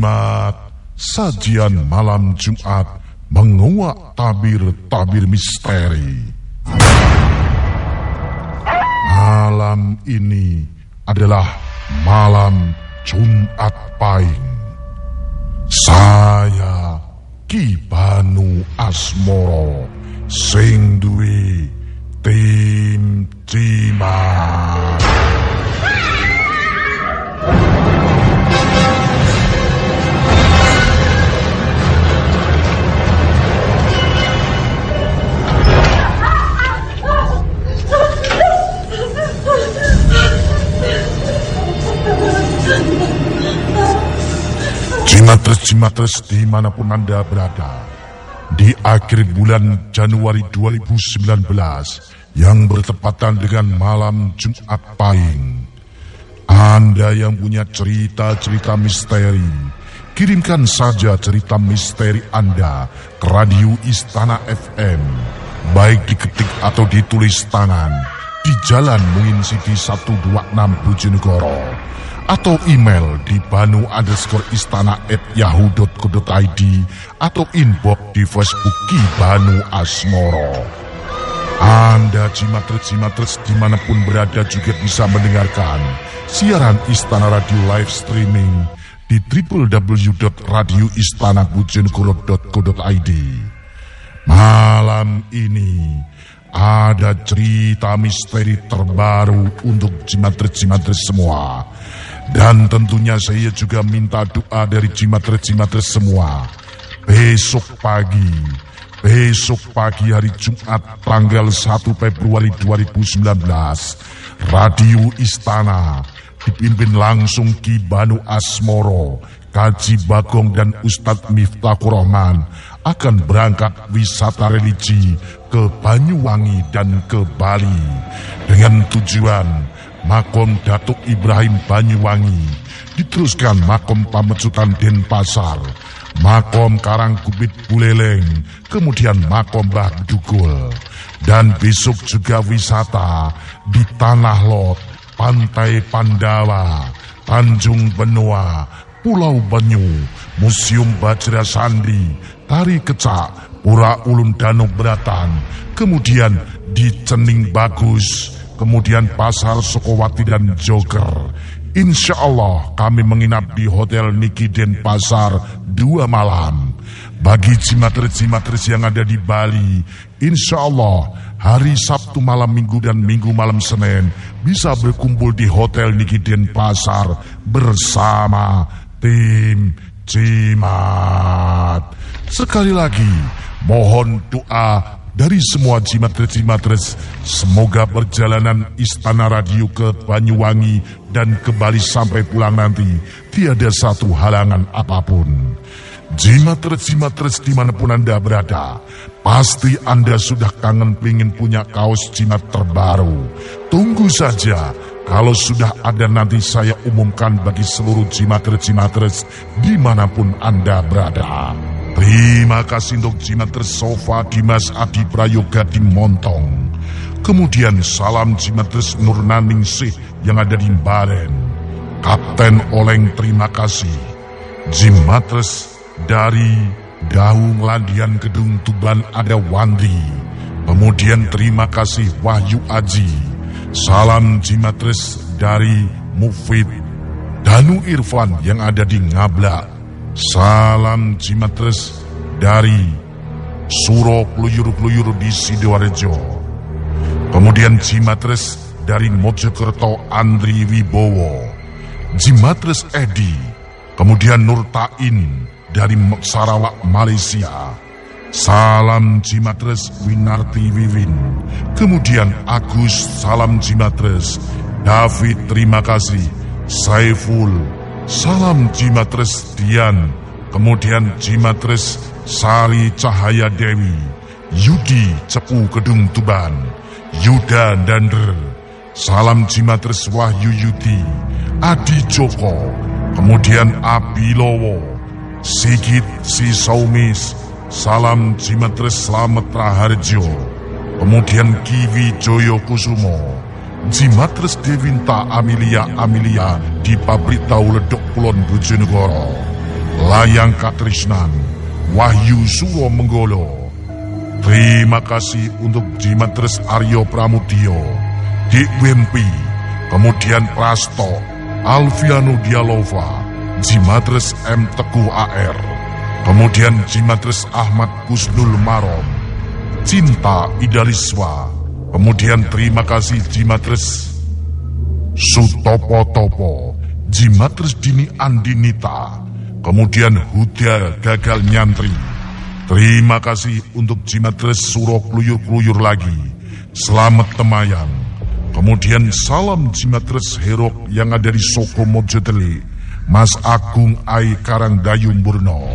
Jimat, sajian malam Jumat menguak tabir-tabir misteri. Malam ini adalah malam Jumat Pahing. Saya Kibanu Asmoro sing duwe tim Jimat. Jimatres-jimatres di mana pun Anda berada Di akhir bulan Januari 2019 Yang bertepatan dengan malam Jumat Pahing Anda yang punya cerita-cerita misteri Kirimkan saja cerita misteri Anda ke Radio Istana FM Baik diketik atau ditulis tangan Di Jalan Mungin City 126 Bojonegoro atau email di banu underscore istana at yahoo.co.id atau inbox di Facebook Ki Banu Asmoro. Anda jimatres-jimatres di mana pun berada juga bisa mendengarkan siaran Istana Radio live streaming di www.radioistanabujonegoro.co.id. Malam ini ada cerita misteri terbaru untuk jimatres-jimatres semua dan tentunya saya juga minta doa dari jimatres-jimatres semua. Besok pagi, besok pagi hari Jumat tanggal 1 Februari 2019, Radio Istana dipimpin langsung Ki Banu Asmoro, Kaji Bagong dan Ustadz Miftahur Rahman akan berangkat wisata religi ke Banyuwangi dan ke Bali dengan tujuan makom Datuk Ibrahim Banyuwangi, diteruskan makom Pamecutan Denpasar, makom Karangkubit Buleleng, kemudian makom Mbah Dugul. Dan besok juga wisata di Tanah Lot, Pantai Pandawa, Tanjung Benua, Pulau Banyu, Museum Bajra Sandi, Tari Kecak, Pura Ulun Danau Beratan, kemudian di Cening Bagus, kemudian pasar Sukowati dan Joker. Insya Allah kami menginap di Hotel Niki Pasar dua malam. Bagi jimatres-jimatres yang ada di Bali, insya Allah hari Sabtu malam Minggu dan Minggu malam Senin bisa berkumpul di Hotel Niki Pasar bersama tim Jimat. Sekali lagi, mohon doa dari semua jimatres-jimatres, semoga perjalanan Istana Radio ke Banyuwangi dan ke Bali sampai pulang nanti tiada satu halangan apa pun. Jimatres-jimatres di mana pun Anda berada, pasti Anda sudah kangen pingin punya kaos jimat terbaru. Tunggu saja, kalau sudah ada nanti saya umumkan bagi seluruh jimatres-jimatres di mana pun Anda berada. Terima kasih untuk Jimatres Sofa Dimas Adi Prayoga di Montong. Kemudian salam Jimatres Nurnaning Sih yang ada di Baren. Kapten Oleng terima kasih. Jimatres dari Daung Landian Gedung Tuban ada Wandi. Kemudian terima kasih Wahyu Aji. Salam Jimatres dari Mufid. Danu Irfan yang ada di Ngablak. Salam Cimatres dari Suro Pluyur-Pluyur di Sidoarjo. Kemudian Cimatres dari Mojokerto Andri Wibowo. Jimatres Edi. Kemudian Nurtain dari Sarawak Malaysia. Salam Jimatres Winarti Wiwin. Kemudian Agus Salam Jimatres. David terima kasih. Saiful Salam Jimatres Dian, kemudian Jimatres Sari Cahaya Dewi, Yudi Cepu Kedung Tuban, Yuda Dander, Salam Jimatres Wahyu Yudi, Adi Joko, kemudian Abilowo, Sigit Si Saumis, Salam Jimatres Slamet Raharjo, kemudian Kiwi Joyo Kusumo, Jimatres Dewinta Amelia Amelia di pabrik tahu ledok Kulon Bojonegoro. Layang Katrisnan, Wahyu Suro Menggolo. Terima kasih untuk Jimatres Aryo Pramudyo, Dik Wempi, kemudian Prasto, Alfiano Dialova, Jimatres M. Teguh AR, kemudian Jimatres Ahmad Kusnul Marom, Cinta Idaliswa, kemudian terima kasih Jimatres Sutopo Topo, Jimatres Dini Andinita, kemudian Huda Gagal Nyantri. Terima kasih untuk Jimatres Suro Kluyur-Kluyur lagi. Selamat Temayang. Kemudian salam Jimatres Herok yang ada di Soko Mojoteli. Mas Agung Ai Karangdayung Burno,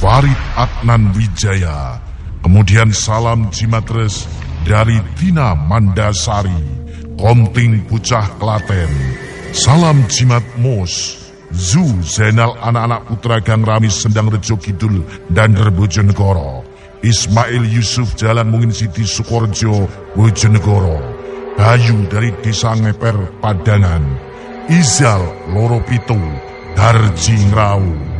Farid Adnan Wijaya, kemudian salam Jimatres dari Tina Mandasari, Konting Pucah Klaten, salam Jimat Mos, Zu Zainal anak-anak putra Gang Rami Sendang Rejo Kidul dan Rebojonegoro, Ismail Yusuf Jalan Mungin Siti Sukorjo Bojonegoro, Bayu dari Desa Ngeper Padangan, Izal Loro Pitu, Darji Ngrau.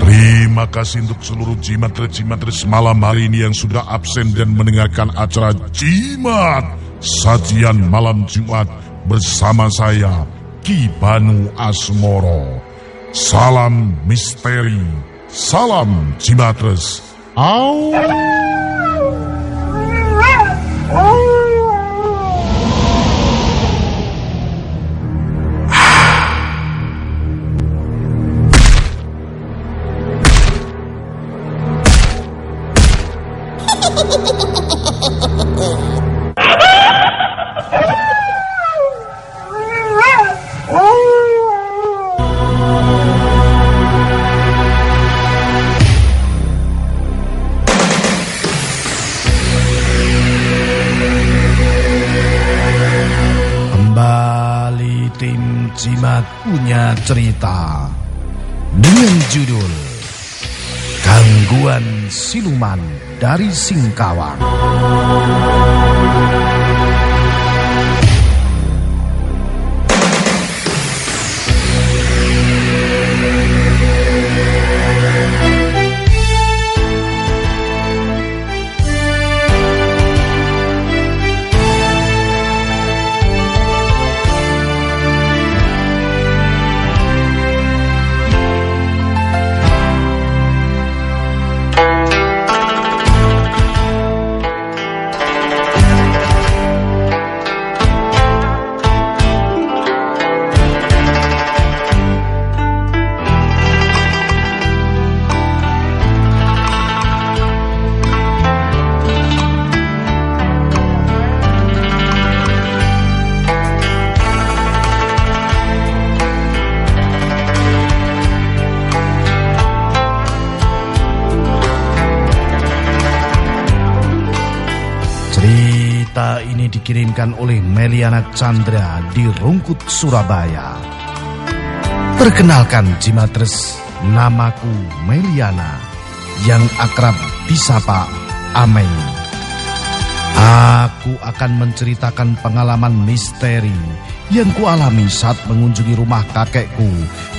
Terima kasih untuk seluruh jimat-jimat malam hari ini yang sudah absen dan mendengarkan acara Jimat Sajian Malam Jumat bersama saya Ki Banu Asmoro. Salam misteri, salam Jimatres. Au. Kembali tim Jimat punya cerita dengan judul Gangguan Siluman dari Singkawang. Ini dikirimkan oleh Meliana Chandra di Rungkut, Surabaya. Perkenalkan Jimatres, namaku Meliana, yang akrab disapa Ameng. Aku akan menceritakan pengalaman misteri yang kualami saat mengunjungi rumah kakekku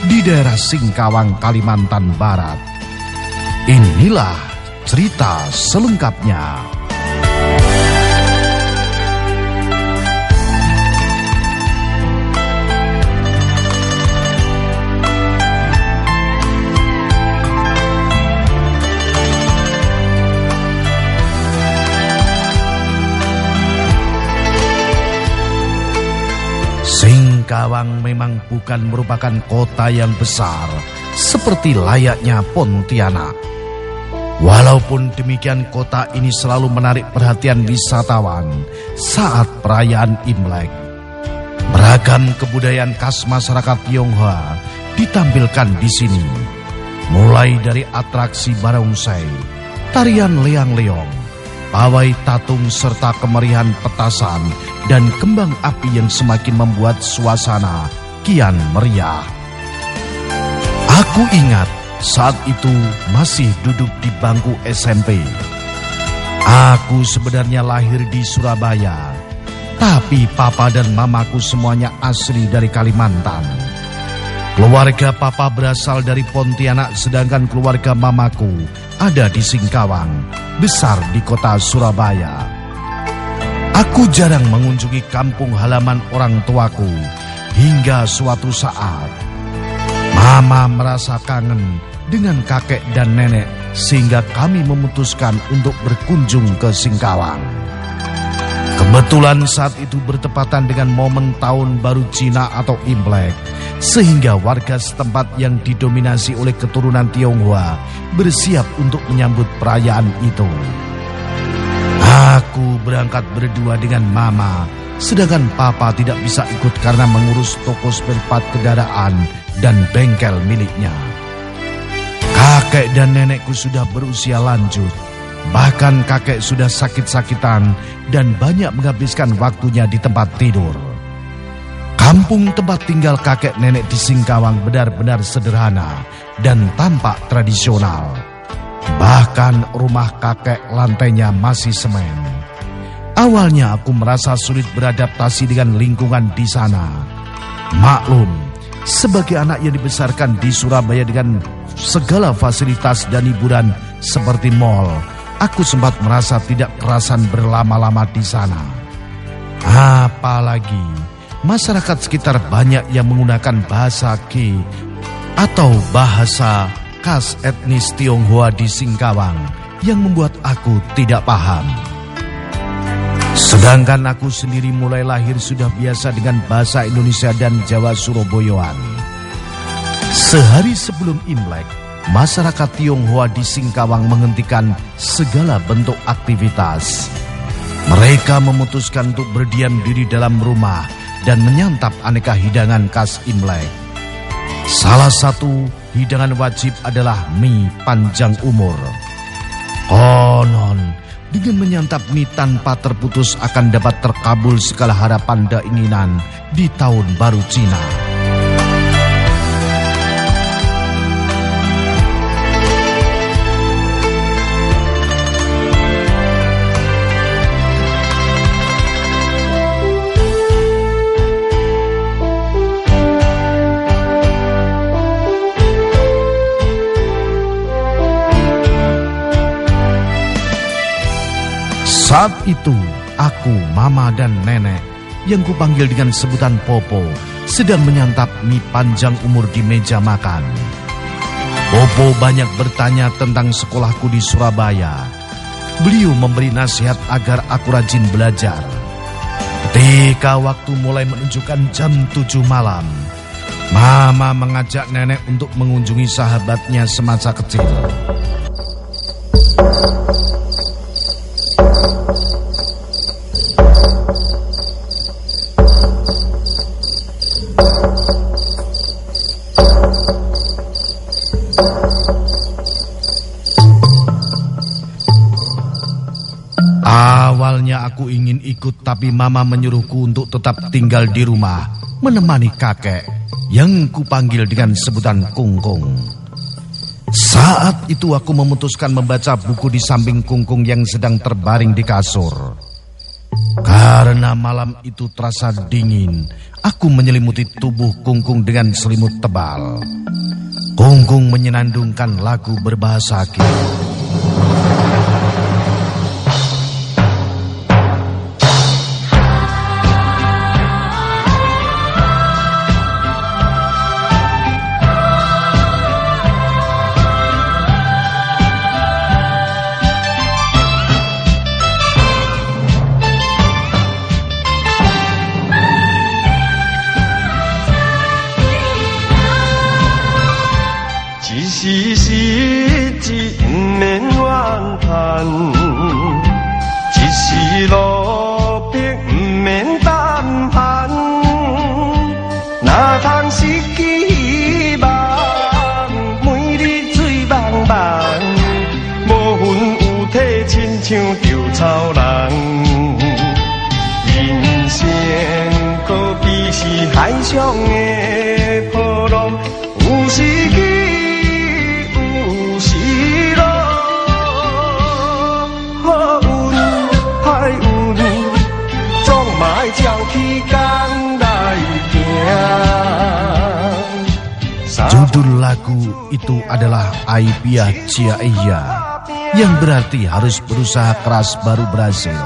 di daerah Singkawang, Kalimantan Barat. Inilah cerita selengkapnya. Bukan merupakan kota yang besar seperti layaknya Pontianak. Walaupun demikian kota ini selalu menarik perhatian wisatawan saat perayaan Imlek. Beragam kebudayaan khas masyarakat Tionghoa ditampilkan di sini. Mulai dari atraksi barongsai, tarian leang-leong, pawai tatung serta kemerihan petasan dan kembang api yang semakin membuat suasana kian meriah. Aku ingat saat itu masih duduk di bangku SMP. Aku sebenarnya lahir di Surabaya, Tapi papa dan mamaku semuanya asli dari Kalimantan. Keluarga papa berasal dari Pontianak sedangkan keluarga mamaku ada di Singkawang, besar di kota Surabaya. Aku jarang mengunjungi kampung halaman orang tuaku hingga suatu saat Mama merasa kangen dengan kakek dan nenek sehingga kami memutuskan untuk berkunjung ke Singkawang. Kebetulan saat itu bertepatan dengan momen tahun baru Cina atau Imlek, sehingga warga setempat yang didominasi oleh keturunan Tionghoa bersiap untuk menyambut perayaan itu. Aku berangkat berdua dengan Mama, sedangkan Papa tidak bisa ikut karena mengurus toko spare part kendaraan dan bengkel miliknya. Kakek dan nenekku sudah berusia lanjut, Bahkan kakek sudah sakit-sakitan dan banyak menghabiskan waktunya di tempat tidur. Kampung tempat tinggal kakek nenek di Singkawang benar-benar sederhana dan tampak tradisional. Bahkan rumah kakek lantainya masih semen. Awalnya aku merasa sulit beradaptasi dengan lingkungan di sana. Maklum, sebagai anak yang dibesarkan di Surabaya dengan segala fasilitas dan hiburan seperti mall, aku sempat merasa tidak kerasan berlama-lama di sana. Apalagi masyarakat sekitar banyak yang menggunakan bahasa Ki atau bahasa khas etnis Tionghoa di Singkawang yang membuat aku tidak paham. Sedangkan aku sendiri mulai lahir sudah biasa dengan bahasa Indonesia dan Jawa Surabayaan. Sehari sebelum Imlek, masyarakat Tionghoa di Singkawang menghentikan segala bentuk aktivitas. Mereka memutuskan untuk berdiam diri dalam rumah dan menyantap aneka hidangan khas Imlek. Salah satu hidangan wajib adalah mie panjang umur. Konon, dengan menyantap mie tanpa terputus akan dapat terkabul segala harapan dan keinginan di tahun baru Cina. Saat itu, aku, mama, dan nenek yang kupanggil dengan sebutan Popo sedang menyantap mie panjang umur di meja makan. Popo banyak bertanya tentang sekolahku di Surabaya. Beliau memberi nasihat agar aku rajin belajar. Ketika waktu mulai menunjukkan jam 7 malam, Mama mengajak nenek untuk mengunjungi sahabatnya semasa kecil. Tapi mama menyuruhku untuk tetap tinggal di rumah menemani kakek yang kupanggil dengan sebutan Kungkung. Saat itu aku memutuskan membaca buku di samping Kungkung yang sedang terbaring di kasur. Karena malam itu terasa dingin, aku menyelimuti tubuh Kungkung dengan selimut tebal. Kungkung menyenandungkan lagu berbahasa Judul lagu itu adalah Aibia Cia Iya yang berarti harus berusaha keras baru berhasil.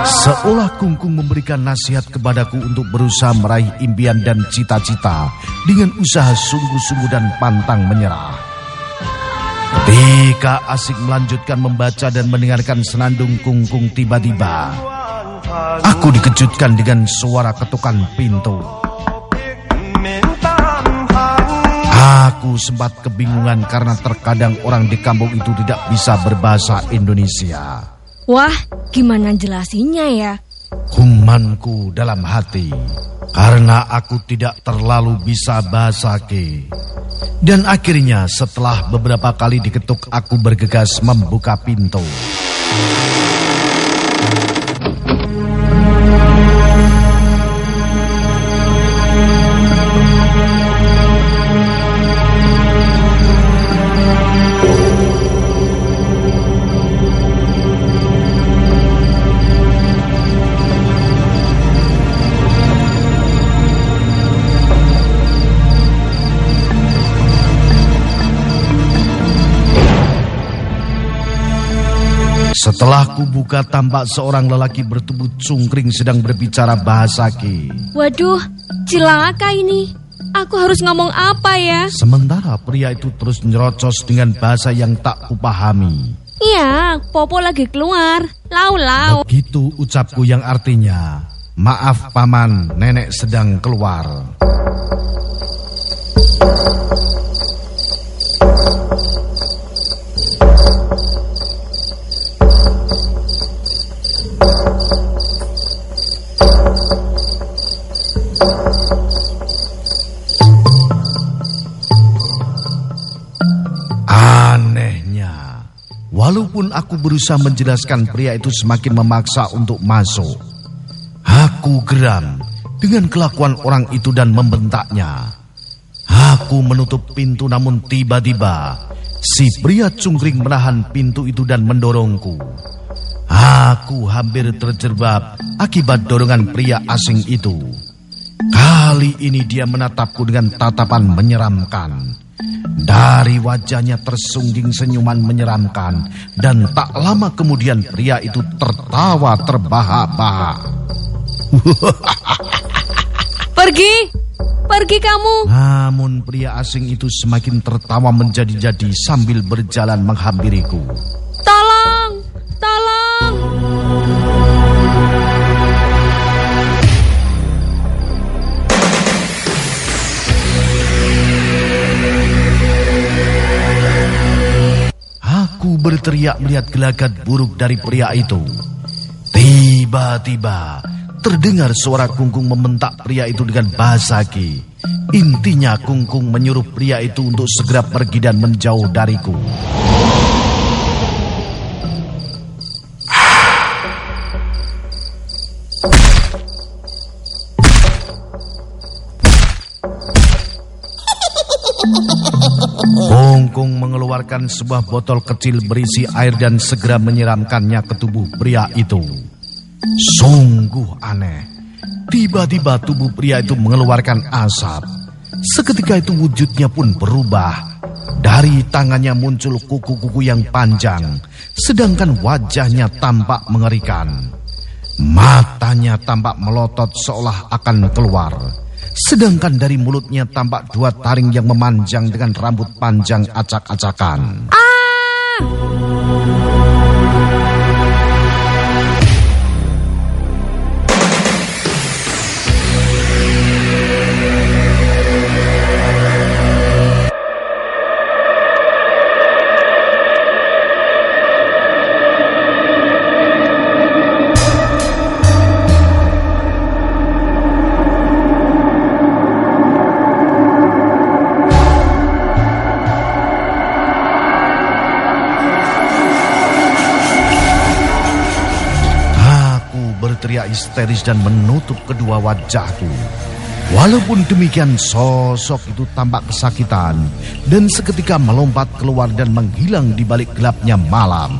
Seolah kungkung memberikan nasihat kepadaku untuk berusaha meraih impian dan cita-cita dengan usaha sungguh-sungguh dan pantang menyerah. Ketika asik melanjutkan membaca dan mendengarkan senandung kungkung tiba-tiba, aku dikejutkan dengan suara ketukan pintu. Aku sempat kebingungan karena terkadang orang di kampung itu tidak bisa berbahasa Indonesia. Wah, gimana jelasinya ya? Humanku dalam hati karena aku tidak terlalu bisa bahasa ke. Dan akhirnya setelah beberapa kali diketuk aku bergegas membuka pintu. Setelah kubuka tampak seorang lelaki bertubuh cungkring sedang berbicara bahasa Ki. Waduh, celaka ini. Aku harus ngomong apa ya? Sementara pria itu terus nyerocos dengan bahasa yang tak kupahami. Iya, Popo lagi keluar. Lau-lau. Begitu ucapku yang artinya, maaf paman, nenek sedang keluar. Walaupun aku berusaha menjelaskan pria itu semakin memaksa untuk masuk. Aku geram dengan kelakuan orang itu dan membentaknya. Aku menutup pintu namun tiba-tiba si pria cungkring menahan pintu itu dan mendorongku. Aku hampir terjebak akibat dorongan pria asing itu. Kali ini dia menatapku dengan tatapan menyeramkan. Dari wajahnya tersungging senyuman menyeramkan dan tak lama kemudian pria itu tertawa terbahak-bahak. Pergi, pergi kamu. Namun pria asing itu semakin tertawa menjadi-jadi sambil berjalan menghampiriku. Berteriak melihat gelagat buruk dari pria itu. Tiba-tiba terdengar suara Kungkung membentak pria itu dengan bahasa Ki. Intinya Kungkung menyuruh pria itu untuk segera pergi dan menjauh dariku. Kungkung mengeluarkan sebuah botol kecil berisi air dan segera menyiramkannya ke tubuh pria itu. Sungguh aneh. Tiba-tiba tubuh pria itu mengeluarkan asap. Seketika itu wujudnya pun berubah. Dari tangannya muncul kuku-kuku yang panjang, sedangkan wajahnya tampak mengerikan. Matanya tampak melotot seolah akan keluar. Sedangkan dari mulutnya tampak dua taring yang memanjang dengan rambut panjang acak-acakan. Ah! Histeris dan menutup kedua wajahku. Walaupun demikian sosok itu tampak kesakitan dan seketika melompat keluar dan menghilang di balik gelapnya malam.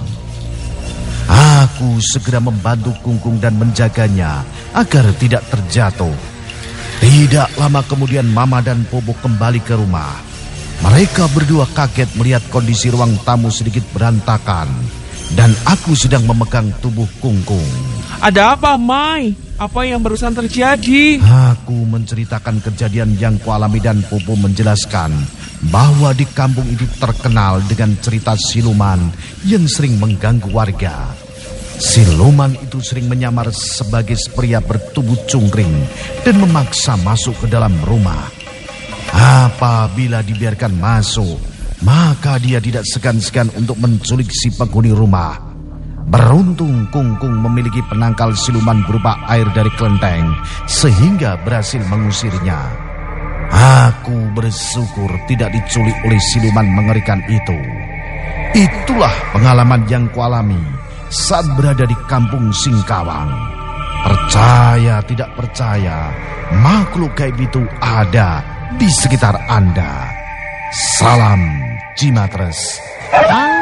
Aku segera membantu Kungkung dan menjaganya agar tidak terjatuh. Tidak lama kemudian Mama dan Popo kembali ke rumah. Mereka berdua kaget melihat kondisi ruang tamu sedikit berantakan. Dan aku sedang memegang tubuh Kungkung. Ada apa, Mai? Apa yang barusan terjadi? Aku menceritakan kejadian yang kualami dan Popo menjelaskan bahwa di kampung itu terkenal dengan cerita siluman yang sering mengganggu warga. Siluman itu sering menyamar sebagai pria bertubuh cungkring dan memaksa masuk ke dalam rumah. Apabila dibiarkan masuk, maka dia tidak segan-segan untuk menculik si penghuni rumah. Beruntung Kungkung memiliki penangkal siluman berupa air dari kelenteng sehingga berhasil mengusirnya. Aku bersyukur tidak diculik oleh siluman mengerikan itu. Itulah pengalaman yang kualami saat berada di kampung Singkawang. Percaya tidak percaya, makhluk gaib itu ada di sekitar Anda. Salam Cimatres. Ah.